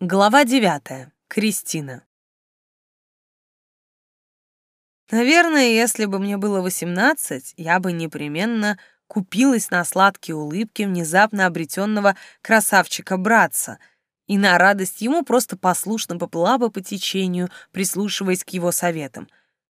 Глава девятая. Кристина. Наверное, если бы мне было восемнадцать, я бы непременно купилась на сладкие улыбки внезапно обретенного красавчика-братца и на радость ему просто послушно поплыла бы по течению, прислушиваясь к его советам.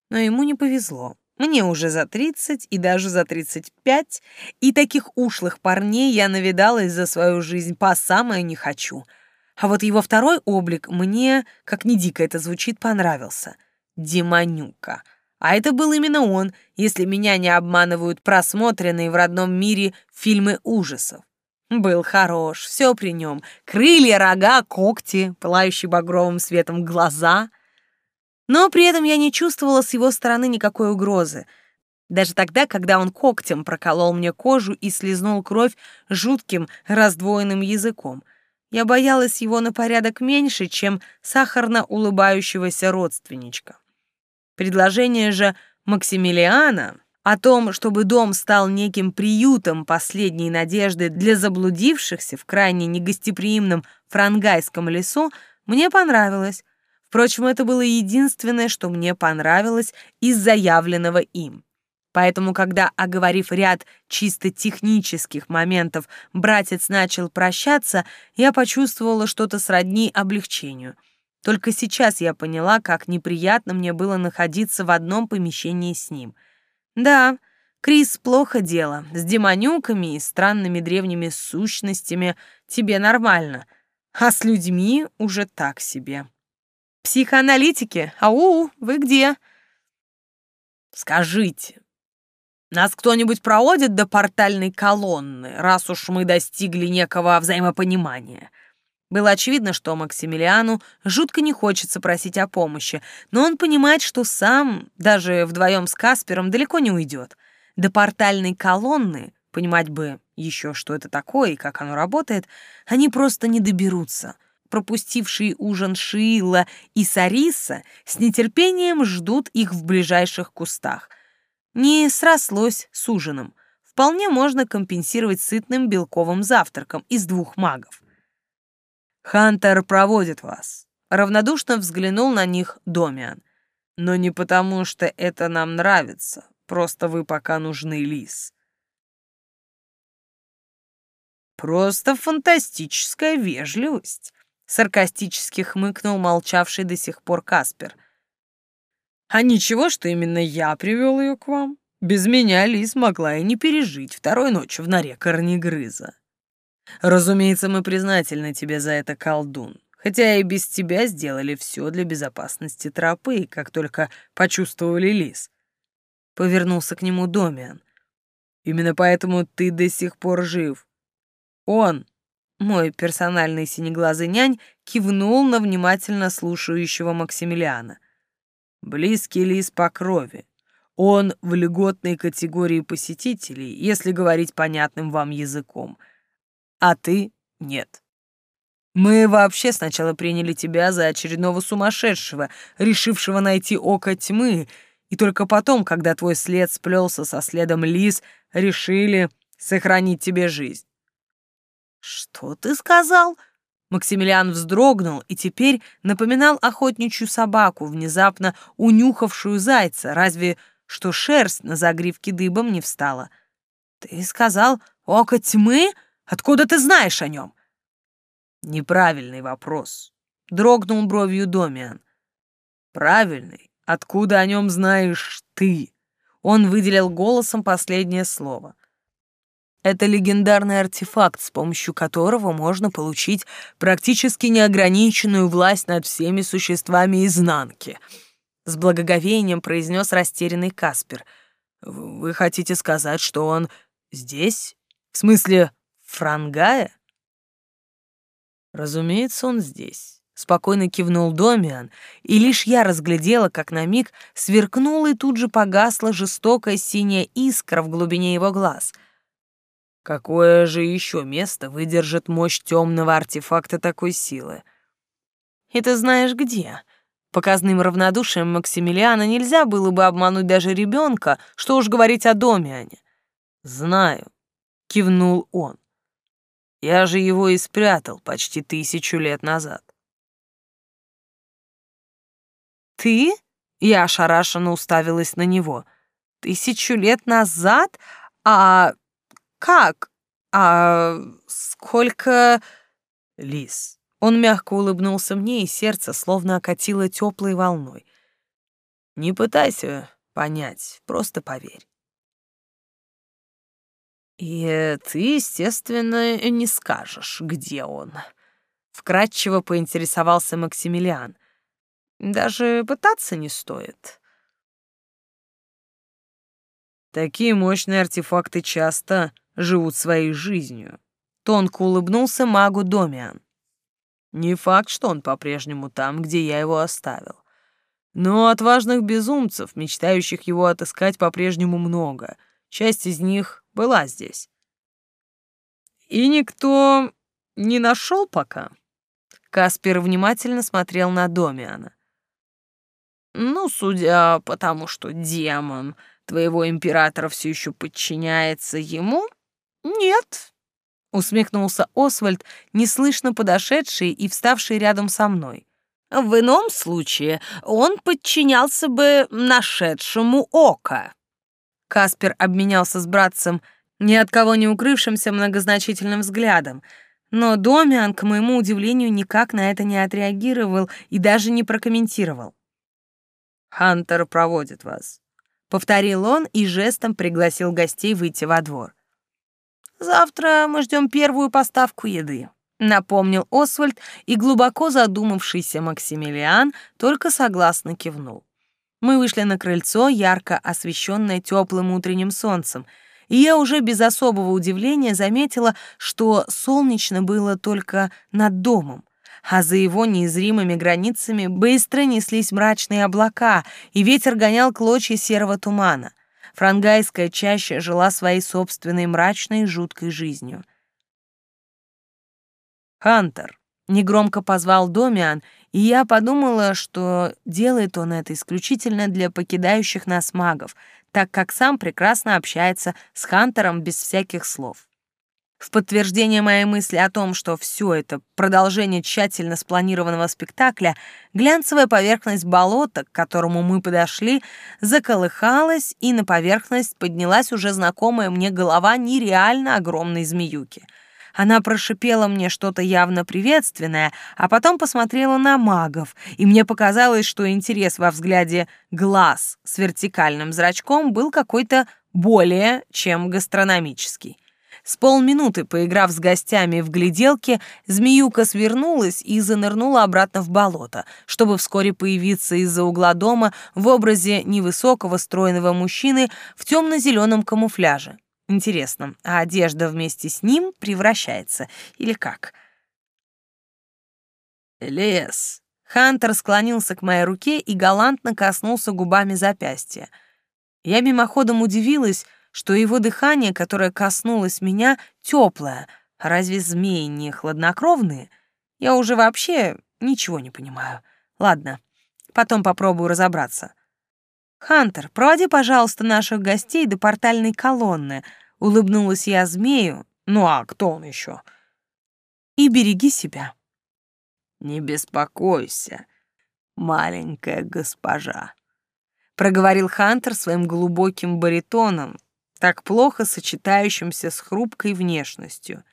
Но ему не повезло. Мне уже за тридцать и даже за тридцать пять, и таких ушлых парней я навидалась за свою жизнь по самое не хочу — а вот его второй облик мне, как ни дико это звучит, понравился. Демонюка. А это был именно он, если меня не обманывают просмотренные в родном мире фильмы ужасов. Был хорош, все при нем. Крылья, рога, когти, пылающие багровым светом глаза. Но при этом я не чувствовала с его стороны никакой угрозы. Даже тогда, когда он когтем проколол мне кожу и слезнул кровь жутким раздвоенным языком — я боялась его на порядок меньше, чем сахарно улыбающегося родственничка. Предложение же Максимилиана о том, чтобы дом стал неким приютом последней надежды для заблудившихся в крайне негостеприимном франгайском лесу, мне понравилось. Впрочем, это было единственное, что мне понравилось из заявленного им. Поэтому, когда, оговорив ряд чисто технических моментов, братец начал прощаться, я почувствовала что-то сродни облегчению. Только сейчас я поняла, как неприятно мне было находиться в одном помещении с ним. Да, Крис, плохо дело. С демонюками и странными древними сущностями тебе нормально, а с людьми уже так себе. Психоаналитики, ау, вы где? Скажите, нас кто-нибудь проводит до портальной колонны, раз уж мы достигли некого взаимопонимания. Было очевидно, что Максимилиану жутко не хочется просить о помощи, но он понимает, что сам, даже вдвоем с Каспером, далеко не уйдет. До портальной колонны, понимать бы еще, что это такое и как оно работает, они просто не доберутся. Пропустившие ужин Шиила и Сариса с нетерпением ждут их в ближайших кустах — не срослось с ужином. Вполне можно компенсировать сытным белковым завтраком из двух магов. «Хантер проводит вас», — равнодушно взглянул на них Домиан. «Но не потому, что это нам нравится, просто вы пока нужны, Лис». «Просто фантастическая вежливость», — саркастически хмыкнул молчавший до сих пор Каспер. А ничего, что именно я привел ее к вам. Без меня Лис могла и не пережить второй ночи в норе корнегрыза. Разумеется, мы признательны тебе за это, колдун. Хотя и без тебя сделали все для безопасности тропы, как только почувствовали лис. Повернулся к нему Домиан. Именно поэтому ты до сих пор жив. Он, мой персональный синеглазый нянь, кивнул на внимательно слушающего Максимилиана. Близкий лис по крови. Он в льготной категории посетителей, если говорить понятным вам языком. А ты — нет. Мы вообще сначала приняли тебя за очередного сумасшедшего, решившего найти око тьмы, и только потом, когда твой след сплелся со следом лис, решили сохранить тебе жизнь. «Что ты сказал?» Максимилиан вздрогнул и теперь напоминал охотничью собаку, внезапно унюхавшую зайца, разве что шерсть на загривке дыбом не встала. «Ты сказал, око тьмы? Откуда ты знаешь о нем?» «Неправильный вопрос», — дрогнул бровью Домиан. «Правильный. Откуда о нем знаешь ты?» Он выделил голосом последнее слово — это легендарный артефакт, с помощью которого можно получить практически неограниченную власть над всеми существами изнанки. С благоговением произнес растерянный Каспер. «Вы хотите сказать, что он здесь? В смысле, Франгая?» «Разумеется, он здесь», — спокойно кивнул Домиан, и лишь я разглядела, как на миг сверкнула и тут же погасла жестокая синяя искра в глубине его глаз — Какое же еще место выдержит мощь темного артефакта такой силы? И ты знаешь где? Показным равнодушием Максимилиана нельзя было бы обмануть даже ребенка, что уж говорить о Домиане. Знаю, кивнул он. Я же его и спрятал почти тысячу лет назад. Ты? Я ошарашенно уставилась на него. Тысячу лет назад? А как? А сколько... Лис. Он мягко улыбнулся мне, и сердце словно окатило теплой волной. Не пытайся понять, просто поверь. И ты, естественно, не скажешь, где он. Вкратчиво поинтересовался Максимилиан. Даже пытаться не стоит. Такие мощные артефакты часто живут своей жизнью. Тонко улыбнулся магу Домиан. Не факт, что он по-прежнему там, где я его оставил. Но отважных безумцев, мечтающих его отыскать, по-прежнему много. Часть из них была здесь. И никто не нашел пока. Каспер внимательно смотрел на Домиана. Ну, судя по тому, что демон твоего императора все еще подчиняется ему, нет. Усмехнулся Освальд, неслышно подошедший и вставший рядом со мной. В ином случае он подчинялся бы нашедшему око. Каспер обменялся с братцем ни от кого не укрывшимся многозначительным взглядом, но Домиан, к моему удивлению, никак на это не отреагировал и даже не прокомментировал. «Хантер проводит вас», — повторил он и жестом пригласил гостей выйти во двор. «Завтра мы ждем первую поставку еды», — напомнил Освальд, и глубоко задумавшийся Максимилиан только согласно кивнул. Мы вышли на крыльцо, ярко освещенное теплым утренним солнцем, и я уже без особого удивления заметила, что солнечно было только над домом, а за его неизримыми границами быстро неслись мрачные облака, и ветер гонял клочья серого тумана. Франгайская чаща жила своей собственной мрачной жуткой жизнью. «Хантер», — негромко позвал Домиан, и я подумала, что делает он это исключительно для покидающих нас магов, так как сам прекрасно общается с Хантером без всяких слов. В подтверждение моей мысли о том, что все это продолжение тщательно спланированного спектакля, глянцевая поверхность болота, к которому мы подошли, заколыхалась, и на поверхность поднялась уже знакомая мне голова нереально огромной змеюки. Она прошипела мне что-то явно приветственное, а потом посмотрела на магов, и мне показалось, что интерес во взгляде глаз с вертикальным зрачком был какой-то более чем гастрономический. С полминуты, поиграв с гостями в гляделке, змеюка свернулась и занырнула обратно в болото, чтобы вскоре появиться из-за угла дома в образе невысокого стройного мужчины в темно-зеленом камуфляже. Интересно, а одежда вместе с ним превращается или как? Лес. Хантер склонился к моей руке и галантно коснулся губами запястья. Я мимоходом удивилась, что его дыхание, которое коснулось меня, теплое. Разве змеи не хладнокровные? Я уже вообще ничего не понимаю. Ладно, потом попробую разобраться. «Хантер, проводи, пожалуйста, наших гостей до портальной колонны», — улыбнулась я змею. «Ну а кто он еще?» «И береги себя». «Не беспокойся, маленькая госпожа», — проговорил Хантер своим глубоким баритоном, так плохо сочетающимся с хрупкой внешностью.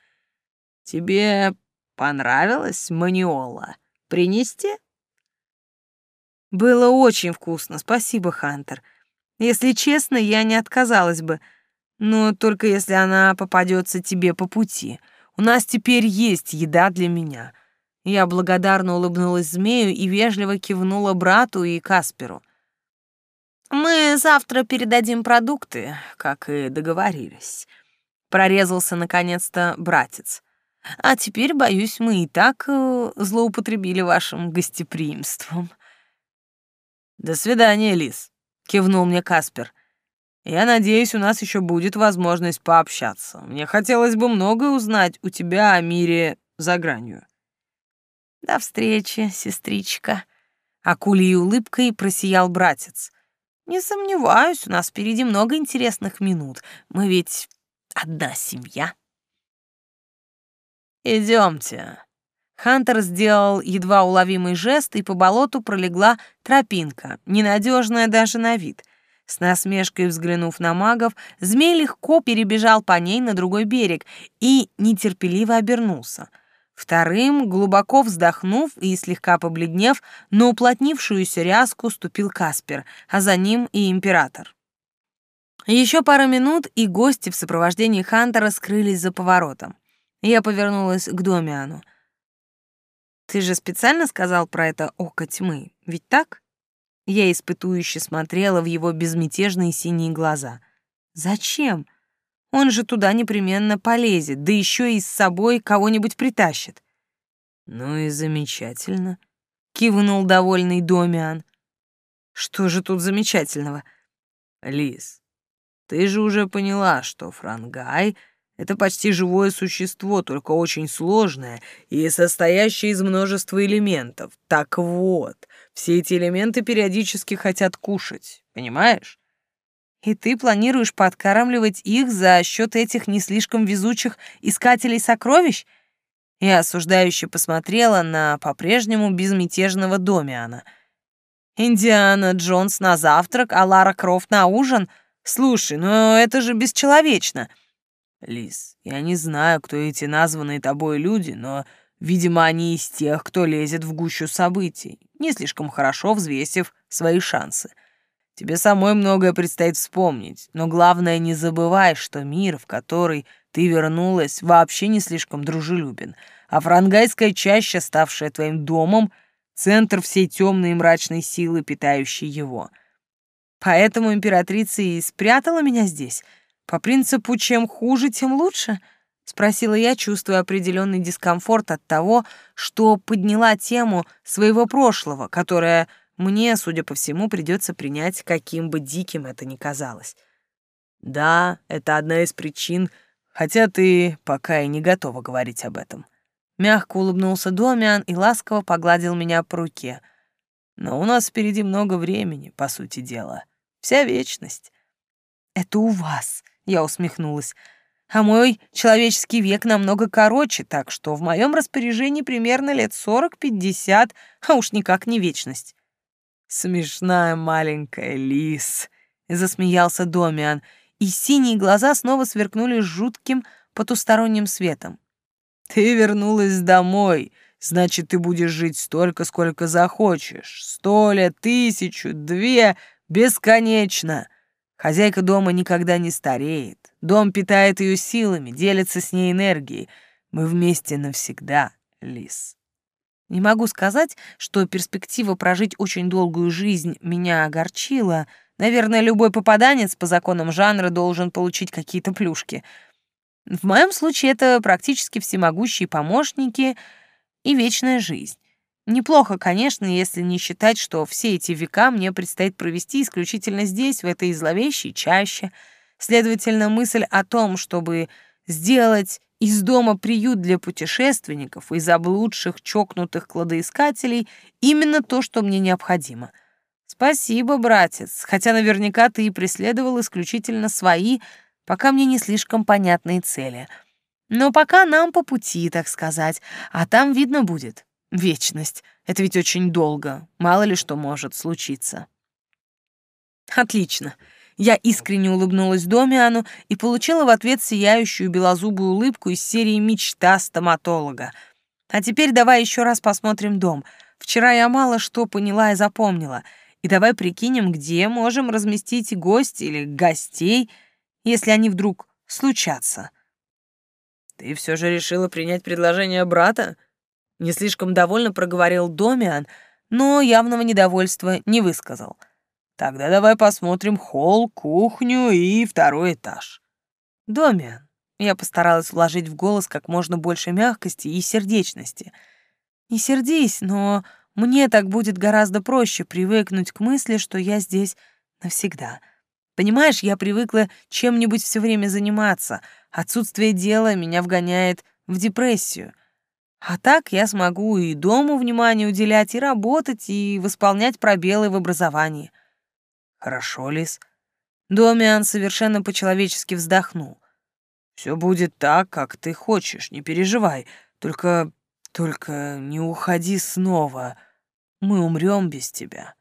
«Тебе понравилось маниола? Принести?» «Было очень вкусно, спасибо, Хантер. Если честно, я не отказалась бы, но только если она попадется тебе по пути. У нас теперь есть еда для меня». Я благодарно улыбнулась змею и вежливо кивнула брату и Касперу. Мы завтра передадим продукты, как и договорились. Прорезался наконец-то братец. А теперь, боюсь, мы и так э, злоупотребили вашим гостеприимством. До свидания, Лис, кивнул мне Каспер. Я надеюсь, у нас еще будет возможность пообщаться. Мне хотелось бы многое узнать у тебя о мире за гранью. До встречи, сестричка. Акулей улыбкой просиял братец. Не сомневаюсь, у нас впереди много интересных минут. Мы ведь одна семья. Идемте. Хантер сделал едва уловимый жест, и по болоту пролегла тропинка, ненадежная даже на вид. С насмешкой взглянув на магов, змей легко перебежал по ней на другой берег и нетерпеливо обернулся. Вторым, глубоко вздохнув и слегка побледнев, на уплотнившуюся ряску ступил Каспер, а за ним и император. Еще пара минут, и гости в сопровождении Хантера скрылись за поворотом. Я повернулась к Домиану. «Ты же специально сказал про это око тьмы, ведь так?» Я испытующе смотрела в его безмятежные синие глаза. «Зачем? Он же туда непременно полезет, да еще и с собой кого-нибудь притащит». «Ну и замечательно», — кивнул довольный Домиан. «Что же тут замечательного?» «Лис, ты же уже поняла, что Франгай — это почти живое существо, только очень сложное и состоящее из множества элементов. Так вот, все эти элементы периодически хотят кушать, понимаешь? И ты планируешь подкармливать их за счет этих не слишком везучих искателей сокровищ? Я осуждающе посмотрела на по-прежнему безмятежного Домиана. Индиана Джонс на завтрак, а Лара Крофт на ужин? Слушай, ну это же бесчеловечно. Лис, я не знаю, кто эти названные тобой люди, но Видимо, они из тех, кто лезет в гущу событий, не слишком хорошо взвесив свои шансы. Тебе самой многое предстоит вспомнить, но главное не забывай, что мир, в который ты вернулась, вообще не слишком дружелюбен, а франгайская чаща, ставшая твоим домом, центр всей темной и мрачной силы, питающей его. Поэтому императрица и спрятала меня здесь, по принципу «чем хуже, тем лучше», — спросила я, чувствуя определенный дискомфорт от того, что подняла тему своего прошлого, которая мне, судя по всему, придется принять, каким бы диким это ни казалось. Да, это одна из причин, хотя ты пока и не готова говорить об этом. Мягко улыбнулся Домиан и ласково погладил меня по руке. Но у нас впереди много времени, по сути дела. Вся вечность. Это у вас, я усмехнулась а мой человеческий век намного короче, так что в моем распоряжении примерно лет сорок-пятьдесят, а уж никак не вечность». «Смешная маленькая лис», — засмеялся Домиан, и синие глаза снова сверкнули жутким потусторонним светом. «Ты вернулась домой, значит, ты будешь жить столько, сколько захочешь. Сто лет, тысячу, две, бесконечно. Хозяйка дома никогда не стареет. Дом питает ее силами, делится с ней энергией. Мы вместе навсегда, Лис. Не могу сказать, что перспектива прожить очень долгую жизнь меня огорчила. Наверное, любой попаданец по законам жанра должен получить какие-то плюшки. В моем случае это практически всемогущие помощники и вечная жизнь. Неплохо, конечно, если не считать, что все эти века мне предстоит провести исключительно здесь, в этой зловещей чаще. Следовательно, мысль о том, чтобы сделать из дома приют для путешественников и заблудших чокнутых кладоискателей именно то, что мне необходимо. Спасибо, братец, хотя наверняка ты и преследовал исключительно свои, пока мне не слишком понятные цели. Но пока нам по пути, так сказать, а там видно будет. Вечность. Это ведь очень долго. Мало ли что может случиться. Отлично. Я искренне улыбнулась Домиану и получила в ответ сияющую белозубую улыбку из серии «Мечта стоматолога». А теперь давай еще раз посмотрим дом. Вчера я мало что поняла и запомнила. И давай прикинем, где можем разместить гостей или гостей, если они вдруг случатся. Ты все же решила принять предложение брата? Не слишком довольно проговорил Домиан, но явного недовольства не высказал. Тогда давай посмотрим холл, кухню и второй этаж. Домиан. Я постаралась вложить в голос как можно больше мягкости и сердечности. Не сердись, но мне так будет гораздо проще привыкнуть к мысли, что я здесь навсегда. Понимаешь, я привыкла чем-нибудь все время заниматься. Отсутствие дела меня вгоняет в депрессию. А так я смогу и дому внимание уделять, и работать, и восполнять пробелы в образовании. Хорошо, Лис. Домиан совершенно по-человечески вздохнул. Все будет так, как ты хочешь, не переживай. Только Только не уходи снова. Мы умрем без тебя.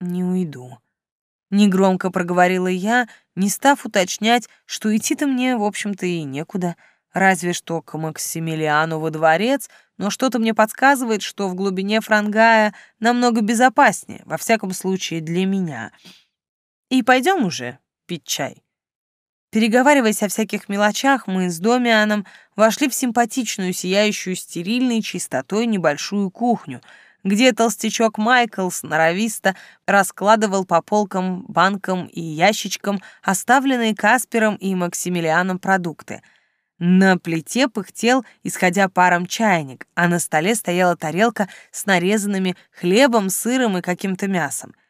Не уйду. Негромко проговорила я, не став уточнять, что идти-то мне, в общем-то, и некуда. Разве что к Максимилиану во дворец, но что-то мне подсказывает, что в глубине Франгая намного безопаснее, во всяком случае для меня. И пойдем уже пить чай. Переговариваясь о всяких мелочах, мы с Домианом вошли в симпатичную, сияющую стерильной чистотой небольшую кухню, где толстячок Майкл сноровисто раскладывал по полкам, банкам и ящичкам оставленные Каспером и Максимилианом продукты. На плите пыхтел, исходя паром, чайник, а на столе стояла тарелка с нарезанными хлебом, сыром и каким-то мясом —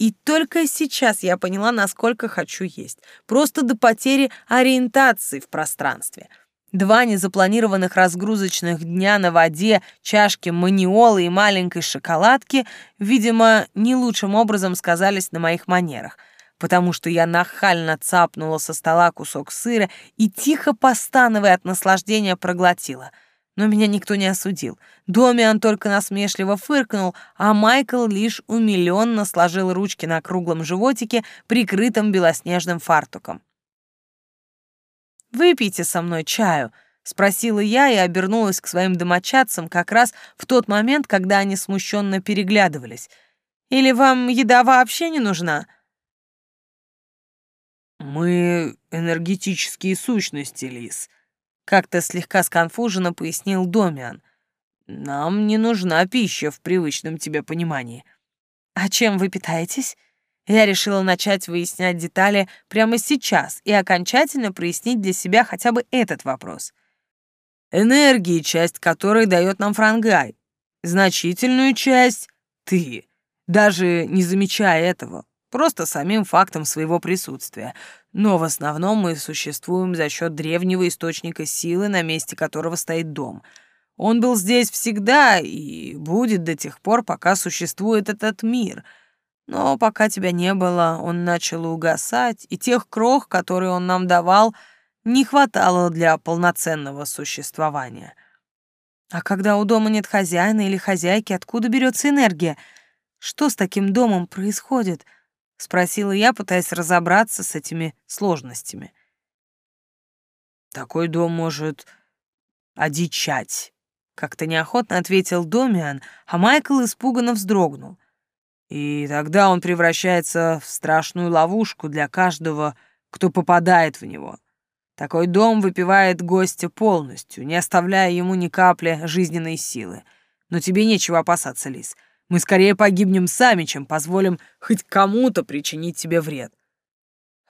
и только сейчас я поняла, насколько хочу есть. Просто до потери ориентации в пространстве. Два незапланированных разгрузочных дня на воде, чашки маниолы и маленькой шоколадки, видимо, не лучшим образом сказались на моих манерах, потому что я нахально цапнула со стола кусок сыра и, тихо постановая от наслаждения, проглотила — но меня никто не осудил. Домиан только насмешливо фыркнул, а Майкл лишь умилённо сложил ручки на круглом животике, прикрытом белоснежным фартуком. «Выпейте со мной чаю», — спросила я и обернулась к своим домочадцам как раз в тот момент, когда они смущенно переглядывались. «Или вам еда вообще не нужна?» «Мы энергетические сущности, Лис», как-то слегка сконфуженно пояснил Домиан. Нам не нужна пища в привычном тебе понимании. А чем вы питаетесь? Я решила начать выяснять детали прямо сейчас и окончательно прояснить для себя хотя бы этот вопрос. Энергии, часть которой дает нам Франгай. Значительную часть — ты, даже не замечая этого просто самим фактом своего присутствия. Но в основном мы существуем за счет древнего источника силы, на месте которого стоит дом. Он был здесь всегда и будет до тех пор, пока существует этот мир. Но пока тебя не было, он начал угасать, и тех крох, которые он нам давал, не хватало для полноценного существования. А когда у дома нет хозяина или хозяйки, откуда берется энергия? Что с таким домом происходит?» — спросила я, пытаясь разобраться с этими сложностями. «Такой дом может одичать», — как-то неохотно ответил Домиан, а Майкл испуганно вздрогнул. «И тогда он превращается в страшную ловушку для каждого, кто попадает в него. Такой дом выпивает гостя полностью, не оставляя ему ни капли жизненной силы. Но тебе нечего опасаться, Лис». Мы скорее погибнем сами, чем позволим хоть кому-то причинить тебе вред.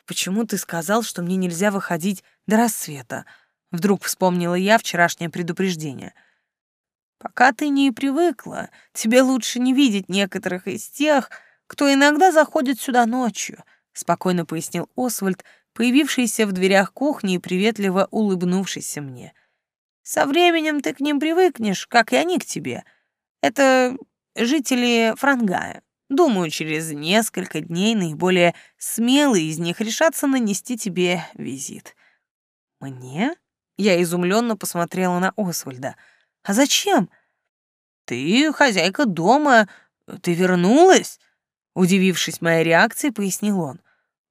Почему ты сказал, что мне нельзя выходить до рассвета? Вдруг вспомнила я вчерашнее предупреждение. Пока ты не привыкла, тебе лучше не видеть некоторых из тех, кто иногда заходит сюда ночью, спокойно пояснил Освальд, появившийся в дверях кухни и приветливо улыбнувшийся мне. Со временем ты к ним привыкнешь, как и они к тебе. Это жители Франгая. Думаю, через несколько дней наиболее смелые из них решатся нанести тебе визит. Мне? Я изумленно посмотрела на Освальда. А зачем? Ты хозяйка дома, ты вернулась? Удивившись моей реакцией, пояснил он.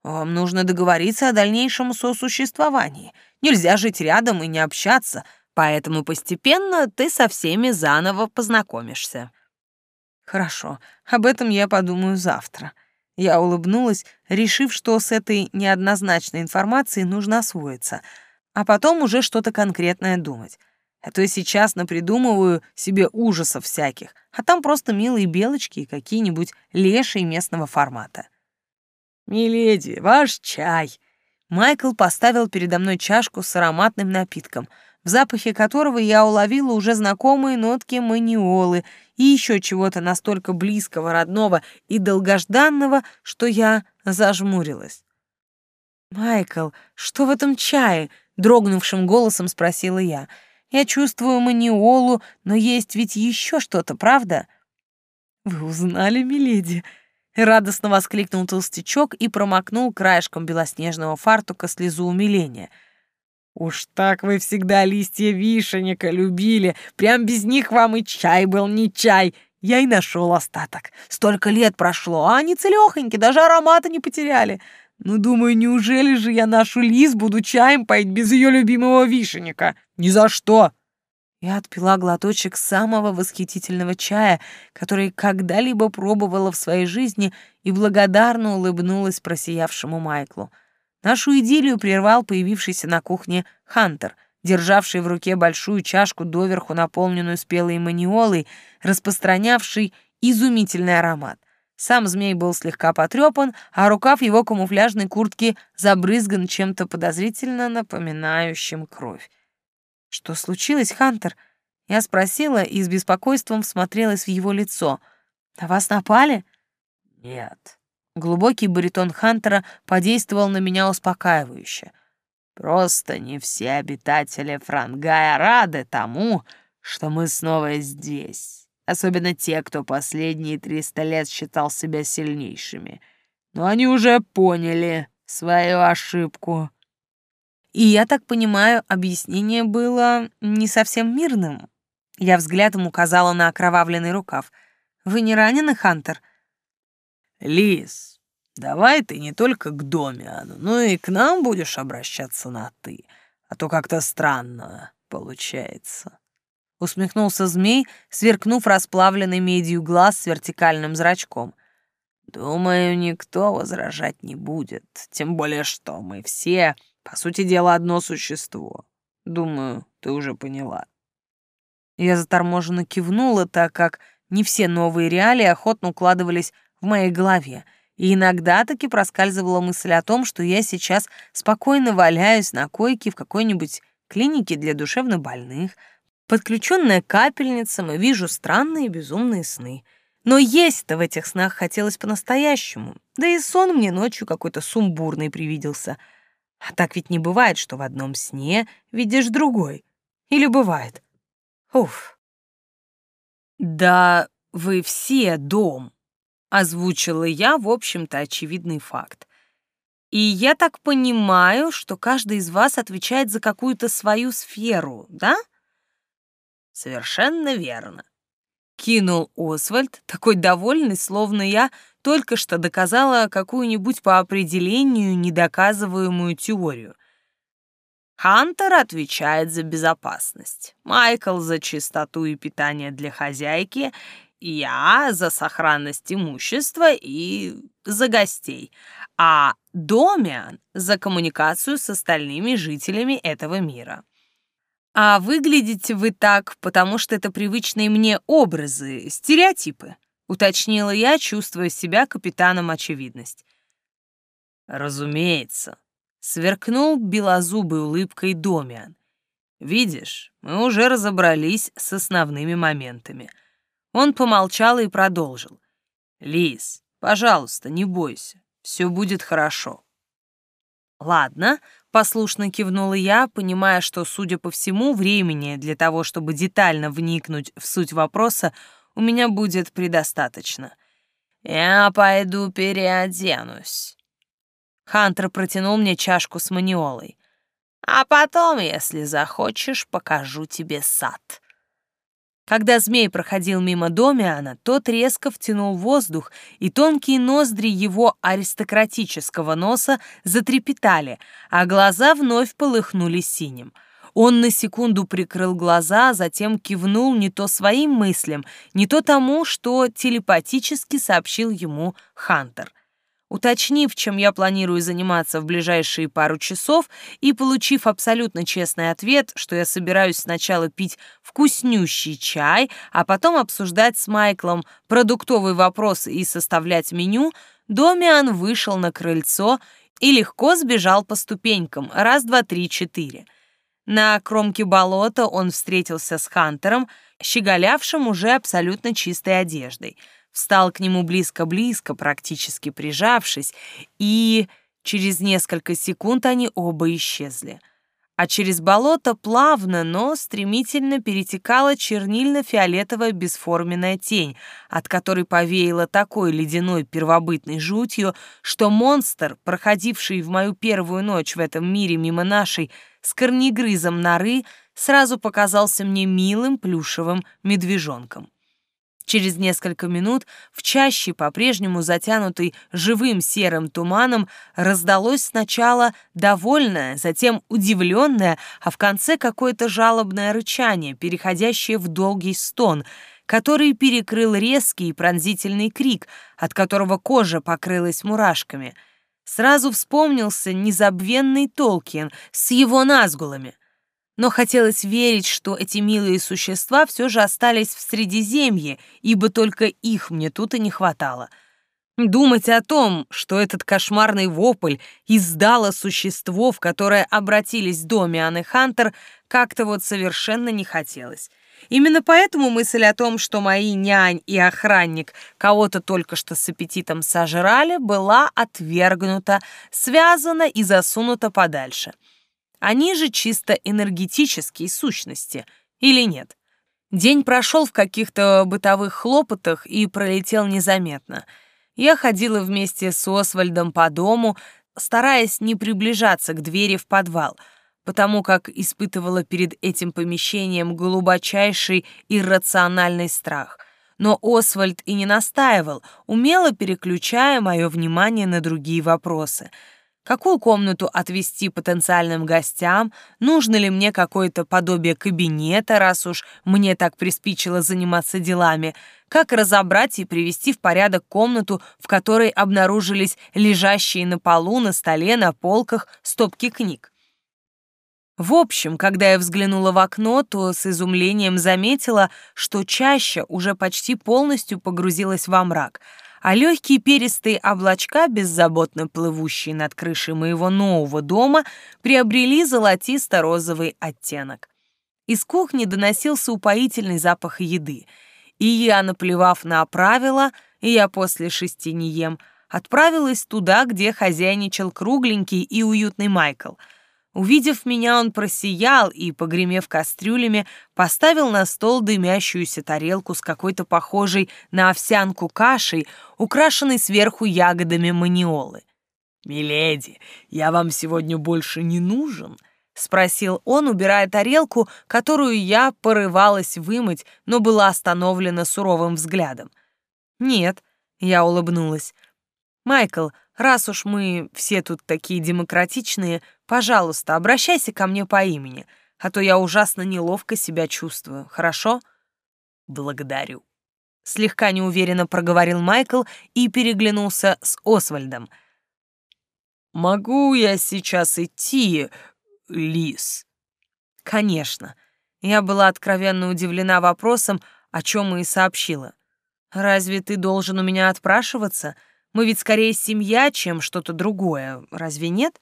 Вам нужно договориться о дальнейшем сосуществовании. Нельзя жить рядом и не общаться, поэтому постепенно ты со всеми заново познакомишься. Хорошо, об этом я подумаю завтра. Я улыбнулась, решив, что с этой неоднозначной информацией нужно освоиться, а потом уже что-то конкретное думать. А то я сейчас напридумываю себе ужасов всяких, а там просто милые белочки и какие-нибудь лешие местного формата. «Миледи, ваш чай!» Майкл поставил передо мной чашку с ароматным напитком — в запахе которого я уловила уже знакомые нотки маниолы и еще чего-то настолько близкого, родного и долгожданного, что я зажмурилась. «Майкл, что в этом чае?» — дрогнувшим голосом спросила я. «Я чувствую маниолу, но есть ведь еще что-то, правда?» «Вы узнали, миледи?» — радостно воскликнул толстячок и промокнул краешком белоснежного фартука слезу умиления — Уж так вы всегда листья вишенника любили. Прям без них вам и чай был не чай. Я и нашел остаток. Столько лет прошло, а они целехоньки, даже аромата не потеряли. Ну, думаю, неужели же я нашу Лиз буду чаем поить без ее любимого вишенника? Ни за что!» Я отпила глоточек самого восхитительного чая, который когда-либо пробовала в своей жизни, и благодарно улыбнулась просиявшему Майклу. Нашу идиллию прервал появившийся на кухне Хантер, державший в руке большую чашку, доверху наполненную спелой маниолой, распространявший изумительный аромат. Сам змей был слегка потрепан, а рукав его камуфляжной куртки забрызган чем-то подозрительно напоминающим кровь. «Что случилось, Хантер?» Я спросила и с беспокойством всмотрелась в его лицо. «На вас напали?» «Нет». Глубокий баритон Хантера подействовал на меня успокаивающе. «Просто не все обитатели Франгая рады тому, что мы снова здесь. Особенно те, кто последние триста лет считал себя сильнейшими. Но они уже поняли свою ошибку». И я так понимаю, объяснение было не совсем мирным. Я взглядом указала на окровавленный рукав. Вы не ранены, Хантер? Лис, давай ты не только к Домиану, но и к нам будешь обращаться на «ты», а то как-то странно получается. Усмехнулся змей, сверкнув расплавленный медью глаз с вертикальным зрачком. Думаю, никто возражать не будет, тем более что мы все по сути дела, одно существо. Думаю, ты уже поняла. Я заторможенно кивнула, так как не все новые реалии охотно укладывались в моей голове, и иногда таки проскальзывала мысль о том, что я сейчас спокойно валяюсь на койке в какой-нибудь клинике для душевнобольных, подключенная к капельницам и вижу странные безумные сны. Но есть-то в этих снах хотелось по-настоящему, да и сон мне ночью какой-то сумбурный привиделся — а так ведь не бывает, что в одном сне видишь другой. Или бывает? Уф. Да вы все дом, озвучила я, в общем-то, очевидный факт. И я так понимаю, что каждый из вас отвечает за какую-то свою сферу, да? Совершенно верно. Кинул Освальд, такой довольный, словно я только что доказала какую-нибудь по определению недоказываемую теорию. Хантер отвечает за безопасность, Майкл за чистоту и питание для хозяйки, я за сохранность имущества и за гостей, а Домиан за коммуникацию с остальными жителями этого мира. А выглядите вы так, потому что это привычные мне образы, стереотипы уточнила я, чувствуя себя капитаном очевидность. Разумеется, сверкнул белозубой улыбкой Домиан. Видишь, мы уже разобрались с основными моментами. Он помолчал и продолжил. Лис, пожалуйста, не бойся, все будет хорошо. Ладно, послушно кивнула я, понимая, что, судя по всему, времени для того, чтобы детально вникнуть в суть вопроса, у меня будет предостаточно. Я пойду переоденусь. Хантер протянул мне чашку с маниолой. А потом, если захочешь, покажу тебе сад. Когда змей проходил мимо Домиана, тот резко втянул воздух, и тонкие ноздри его аристократического носа затрепетали, а глаза вновь полыхнули синим — он на секунду прикрыл глаза, затем кивнул не то своим мыслям, не то тому, что телепатически сообщил ему Хантер. Уточнив, чем я планирую заниматься в ближайшие пару часов, и получив абсолютно честный ответ, что я собираюсь сначала пить вкуснющий чай, а потом обсуждать с Майклом продуктовые вопросы и составлять меню, Домиан вышел на крыльцо и легко сбежал по ступенькам, раз, два, три, четыре — на кромке болота он встретился с Хантером, щеголявшим уже абсолютно чистой одеждой. Встал к нему близко-близко, практически прижавшись, и через несколько секунд они оба исчезли. А через болото плавно, но стремительно перетекала чернильно-фиолетовая бесформенная тень, от которой повеяло такой ледяной первобытной жутью, что монстр, проходивший в мою первую ночь в этом мире мимо нашей с корнегрызом норы сразу показался мне милым плюшевым медвежонком. Через несколько минут в чаще, по-прежнему затянутой живым серым туманом, раздалось сначала довольное, затем удивленное, а в конце какое-то жалобное рычание, переходящее в долгий стон, который перекрыл резкий и пронзительный крик, от которого кожа покрылась мурашками. Сразу вспомнился незабвенный Толкин с его назгулами но хотелось верить, что эти милые существа все же остались в Средиземье, ибо только их мне тут и не хватало. Думать о том, что этот кошмарный вопль издало существо, в которое обратились Домиан и Хантер, как-то вот совершенно не хотелось. Именно поэтому мысль о том, что мои нянь и охранник кого-то только что с аппетитом сожрали, была отвергнута, связана и засунута подальше — они же чисто энергетические сущности, или нет? День прошел в каких-то бытовых хлопотах и пролетел незаметно. Я ходила вместе с Освальдом по дому, стараясь не приближаться к двери в подвал, потому как испытывала перед этим помещением глубочайший иррациональный страх. Но Освальд и не настаивал, умело переключая мое внимание на другие вопросы — какую комнату отвести потенциальным гостям, нужно ли мне какое-то подобие кабинета, раз уж мне так приспичило заниматься делами, как разобрать и привести в порядок комнату, в которой обнаружились лежащие на полу, на столе, на полках стопки книг. В общем, когда я взглянула в окно, то с изумлением заметила, что чаще уже почти полностью погрузилась во мрак — а легкие перистые облачка, беззаботно плывущие над крышей моего нового дома, приобрели золотисто-розовый оттенок. Из кухни доносился упоительный запах еды, и я, наплевав на правила, и я после шести не ем, отправилась туда, где хозяйничал кругленький и уютный Майкл — Увидев меня, он просиял и, погремев кастрюлями, поставил на стол дымящуюся тарелку с какой-то похожей на овсянку кашей, украшенной сверху ягодами маниолы. «Миледи, я вам сегодня больше не нужен?» — спросил он, убирая тарелку, которую я порывалась вымыть, но была остановлена суровым взглядом. «Нет», — я улыбнулась. «Майкл, раз уж мы все тут такие демократичные, Пожалуйста, обращайся ко мне по имени, а то я ужасно неловко себя чувствую, хорошо? Благодарю. Слегка неуверенно проговорил Майкл и переглянулся с Освальдом. «Могу я сейчас идти, Лис?» «Конечно». Я была откровенно удивлена вопросом, о чем и сообщила. «Разве ты должен у меня отпрашиваться? Мы ведь скорее семья, чем что-то другое, разве нет?»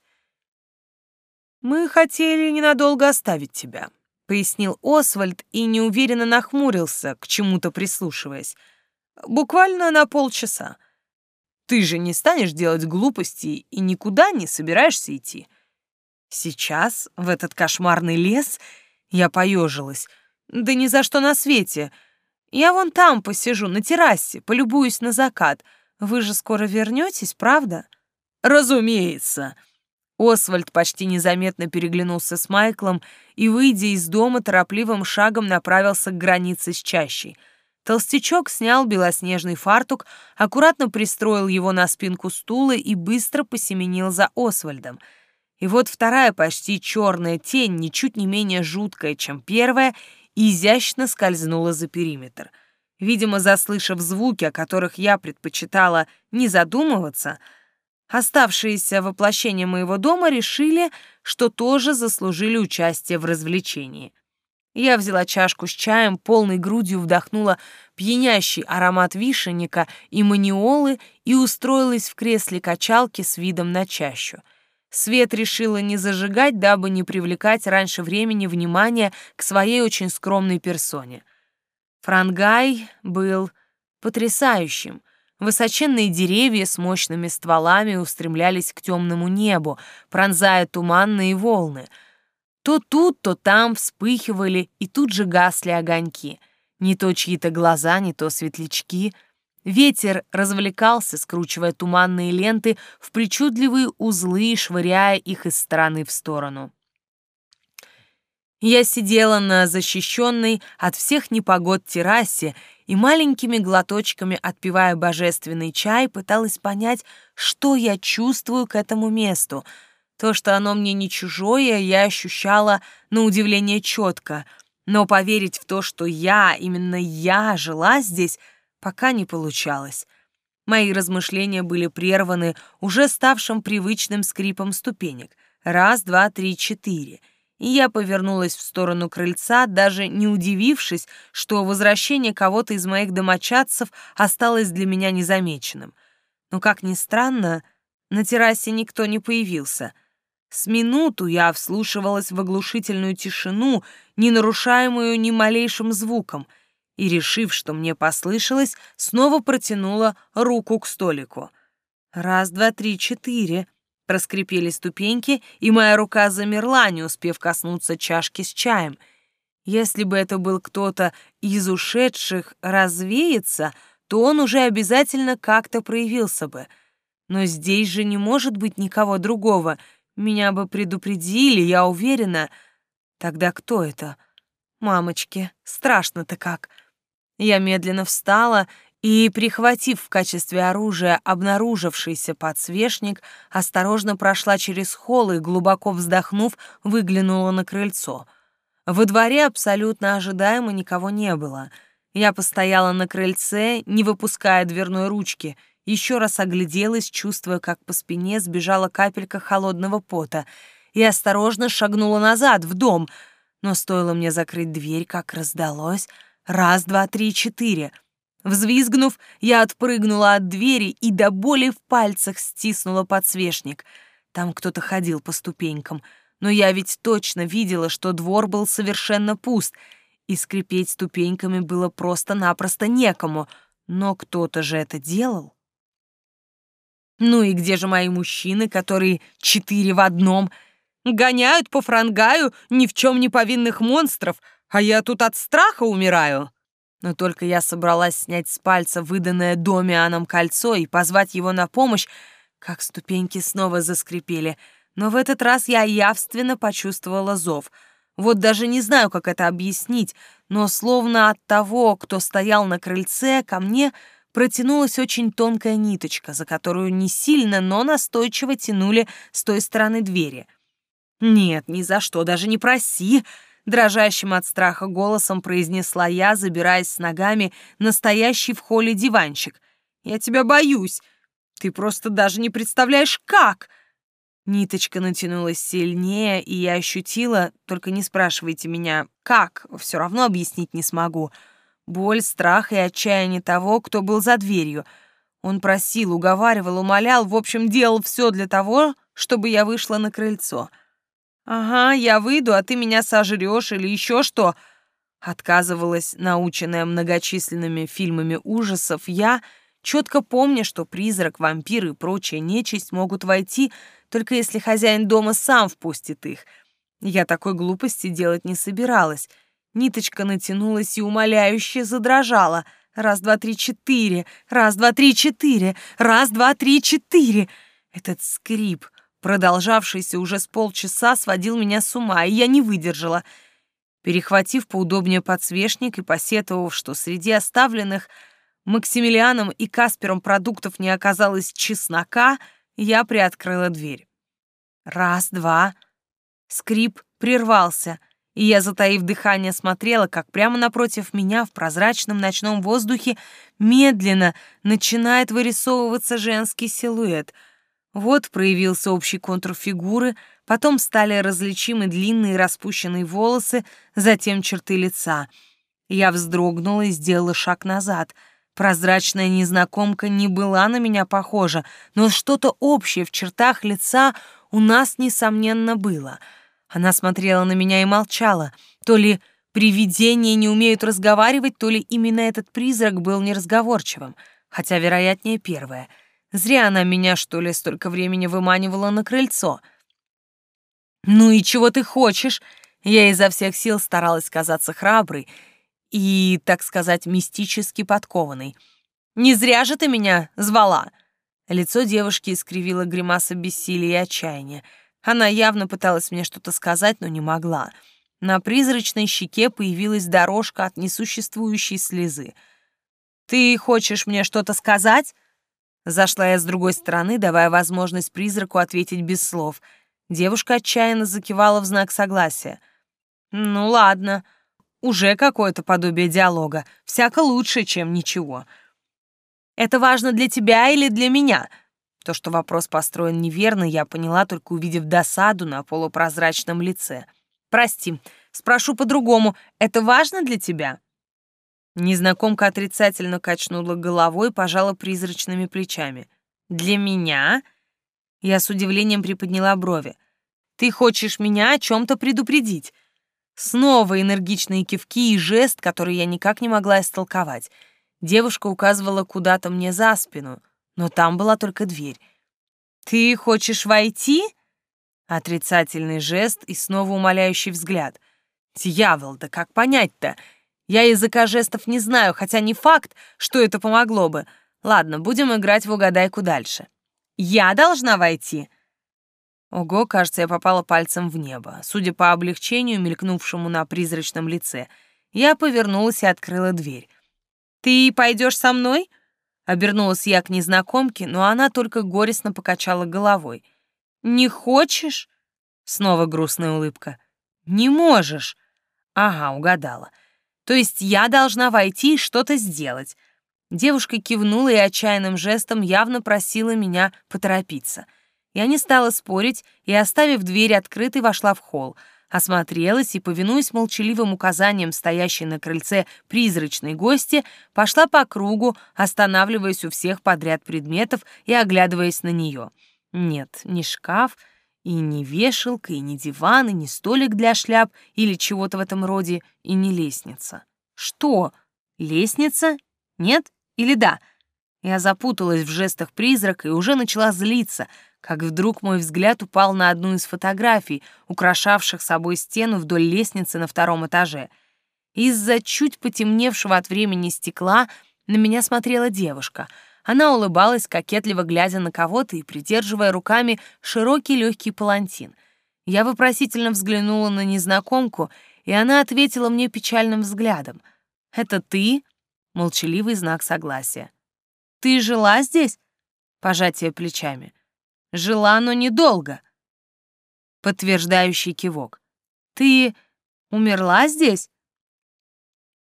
«Мы хотели ненадолго оставить тебя», — пояснил Освальд и неуверенно нахмурился, к чему-то прислушиваясь. «Буквально на полчаса. Ты же не станешь делать глупости и никуда не собираешься идти». Сейчас, в этот кошмарный лес, я поежилась. Да ни за что на свете. Я вон там посижу, на террасе, полюбуюсь на закат. Вы же скоро вернетесь, правда? Разумеется, Освальд почти незаметно переглянулся с Майклом и, выйдя из дома, торопливым шагом направился к границе с чащей. Толстячок снял белоснежный фартук, аккуратно пристроил его на спинку стула и быстро посеменил за Освальдом. И вот вторая почти черная тень, ничуть не менее жуткая, чем первая, изящно скользнула за периметр. Видимо, заслышав звуки, о которых я предпочитала не задумываться — Оставшиеся воплощения моего дома решили, что тоже заслужили участие в развлечении. Я взяла чашку с чаем, полной грудью вдохнула пьянящий аромат вишенника и маниолы и устроилась в кресле качалки с видом на чащу. Свет решила не зажигать, дабы не привлекать раньше времени внимания к своей очень скромной персоне. Франгай был потрясающим, Высоченные деревья с мощными стволами устремлялись к темному небу, пронзая туманные волны. То тут, то там вспыхивали и тут же гасли огоньки. Не то чьи-то глаза, не то светлячки. Ветер развлекался, скручивая туманные ленты в причудливые узлы, швыряя их из стороны в сторону. Я сидела на защищенной от всех непогод террасе и маленькими глоточками, отпивая божественный чай, пыталась понять, что я чувствую к этому месту. То, что оно мне не чужое, я ощущала на удивление четко, но поверить в то, что я, именно я, жила здесь, пока не получалось. Мои размышления были прерваны уже ставшим привычным скрипом ступенек. Раз, два, три, четыре — я повернулась в сторону крыльца, даже не удивившись, что возвращение кого-то из моих домочадцев осталось для меня незамеченным. Но, как ни странно, на террасе никто не появился. С минуту я вслушивалась в оглушительную тишину, не нарушаемую ни малейшим звуком, и, решив, что мне послышалось, снова протянула руку к столику. Раз, два, три, четыре. Проскрипели ступеньки, и моя рука замерла, не успев коснуться чашки с чаем. Если бы это был кто-то из ушедших развеяться, то он уже обязательно как-то проявился бы. Но здесь же не может быть никого другого. Меня бы предупредили, я уверена. Тогда кто это? Мамочки, страшно-то как. Я медленно встала и, прихватив в качестве оружия обнаружившийся подсвечник, осторожно прошла через холл и, глубоко вздохнув, выглянула на крыльцо. Во дворе абсолютно ожидаемо никого не было. Я постояла на крыльце, не выпуская дверной ручки, еще раз огляделась, чувствуя, как по спине сбежала капелька холодного пота, и осторожно шагнула назад, в дом. Но стоило мне закрыть дверь, как раздалось «раз, два, три, четыре», Взвизгнув, я отпрыгнула от двери и до боли в пальцах стиснула подсвечник. Там кто-то ходил по ступенькам, но я ведь точно видела, что двор был совершенно пуст, и скрипеть ступеньками было просто-напросто некому, но кто-то же это делал. Ну и где же мои мужчины, которые четыре в одном, гоняют по франгаю ни в чем не повинных монстров, а я тут от страха умираю? Но только я собралась снять с пальца выданное Домианом кольцо и позвать его на помощь, как ступеньки снова заскрипели. Но в этот раз я явственно почувствовала зов. Вот даже не знаю, как это объяснить, но словно от того, кто стоял на крыльце, ко мне протянулась очень тонкая ниточка, за которую не сильно, но настойчиво тянули с той стороны двери. «Нет, ни за что, даже не проси!» Дрожащим от страха голосом произнесла я, забираясь с ногами настоящий в холле диванчик. «Я тебя боюсь. Ты просто даже не представляешь, как!» Ниточка натянулась сильнее, и я ощутила, только не спрашивайте меня, как, все равно объяснить не смогу. Боль, страх и отчаяние того, кто был за дверью. Он просил, уговаривал, умолял, в общем, делал все для того, чтобы я вышла на крыльцо — «Ага, я выйду, а ты меня сожрешь или еще что?» Отказывалась, наученная многочисленными фильмами ужасов, я, четко помня, что призрак, вампир и прочая нечисть могут войти, только если хозяин дома сам впустит их. Я такой глупости делать не собиралась. Ниточка натянулась и умоляюще задрожала. Раз, два, три, четыре. Раз, два, три, четыре. Раз, два, три, четыре. Этот скрип — продолжавшийся уже с полчаса, сводил меня с ума, и я не выдержала. Перехватив поудобнее подсвечник и посетовав, что среди оставленных Максимилианом и Каспером продуктов не оказалось чеснока, я приоткрыла дверь. Раз, два. Скрип прервался, и я, затаив дыхание, смотрела, как прямо напротив меня в прозрачном ночном воздухе медленно начинает вырисовываться женский силуэт — вот проявился общий контур фигуры, потом стали различимы длинные распущенные волосы, затем черты лица. Я вздрогнула и сделала шаг назад. Прозрачная незнакомка не была на меня похожа, но что-то общее в чертах лица у нас, несомненно, было. Она смотрела на меня и молчала. То ли привидения не умеют разговаривать, то ли именно этот призрак был неразговорчивым, хотя, вероятнее, первое — Зря она меня, что ли, столько времени выманивала на крыльцо. «Ну и чего ты хочешь?» Я изо всех сил старалась казаться храброй и, так сказать, мистически подкованной. «Не зря же ты меня звала!» Лицо девушки искривило гримаса бессилия и отчаяния. Она явно пыталась мне что-то сказать, но не могла. На призрачной щеке появилась дорожка от несуществующей слезы. «Ты хочешь мне что-то сказать?» Зашла я с другой стороны, давая возможность призраку ответить без слов. Девушка отчаянно закивала в знак согласия. «Ну ладно, уже какое-то подобие диалога. Всяко лучше, чем ничего. Это важно для тебя или для меня?» То, что вопрос построен неверно, я поняла, только увидев досаду на полупрозрачном лице. «Прости, спрошу по-другому. Это важно для тебя?» Незнакомка отрицательно качнула головой, пожала призрачными плечами. «Для меня?» Я с удивлением приподняла брови. «Ты хочешь меня о чем-то предупредить?» Снова энергичные кивки и жест, который я никак не могла истолковать. Девушка указывала куда-то мне за спину но там была только дверь. «Ты хочешь войти?» Отрицательный жест и снова умоляющий взгляд. «Дьявол, да как понять-то? Я языка жестов не знаю, хотя не факт, что это помогло бы. Ладно, будем играть в угадайку дальше. Я должна войти?» Ого, кажется, я попала пальцем в небо. Судя по облегчению, мелькнувшему на призрачном лице, я повернулась и открыла дверь. «Ты пойдешь со мной?» Обернулась я к незнакомке, но она только горестно покачала головой. «Не хочешь?» Снова грустная улыбка. «Не можешь». Ага, угадала. То есть я должна войти и что-то сделать. Девушка кивнула и отчаянным жестом явно просила меня поторопиться. Я не стала спорить и, оставив дверь открытой, вошла в холл — осмотрелась и, повинуясь молчаливым указаниям стоящей на крыльце призрачной гости, пошла по кругу, останавливаясь у всех подряд предметов и оглядываясь на нее. Нет, ни шкаф, и не вешалка, и не диван, и не столик для шляп или чего-то в этом роде, и не лестница. Что? Лестница? Нет или да? Я запуталась в жестах призрака и уже начала злиться — как вдруг мой взгляд упал на одну из фотографий, украшавших собой стену вдоль лестницы на втором этаже. Из-за чуть потемневшего от времени стекла на меня смотрела девушка. Она улыбалась, кокетливо глядя на кого-то и придерживая руками широкий легкий палантин. Я вопросительно взглянула на незнакомку, и она ответила мне печальным взглядом. «Это ты?» — молчаливый знак согласия. «Ты жила здесь?» — пожатие плечами. Жила, но недолго. Подтверждающий кивок. Ты умерла здесь?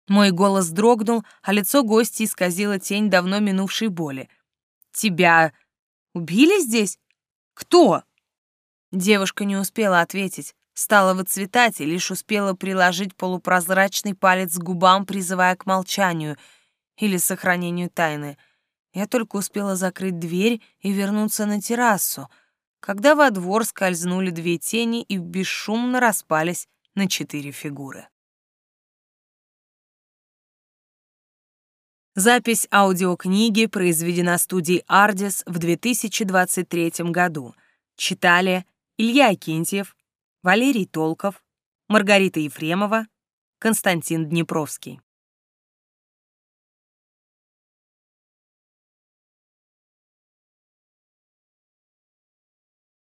Мой голос дрогнул, а лицо гостя исказило тень давно минувшей боли. Тебя убили здесь? Кто? Девушка не успела ответить, стала выцветать и лишь успела приложить полупрозрачный палец к губам, призывая к молчанию или сохранению тайны. Я только успела закрыть дверь и вернуться на террасу, когда во двор скользнули две тени и бесшумно распались на четыре фигуры. Запись аудиокниги произведена студией «Ардис» в 2023 году. Читали Илья Акинтьев, Валерий Толков, Маргарита Ефремова, Константин Днепровский.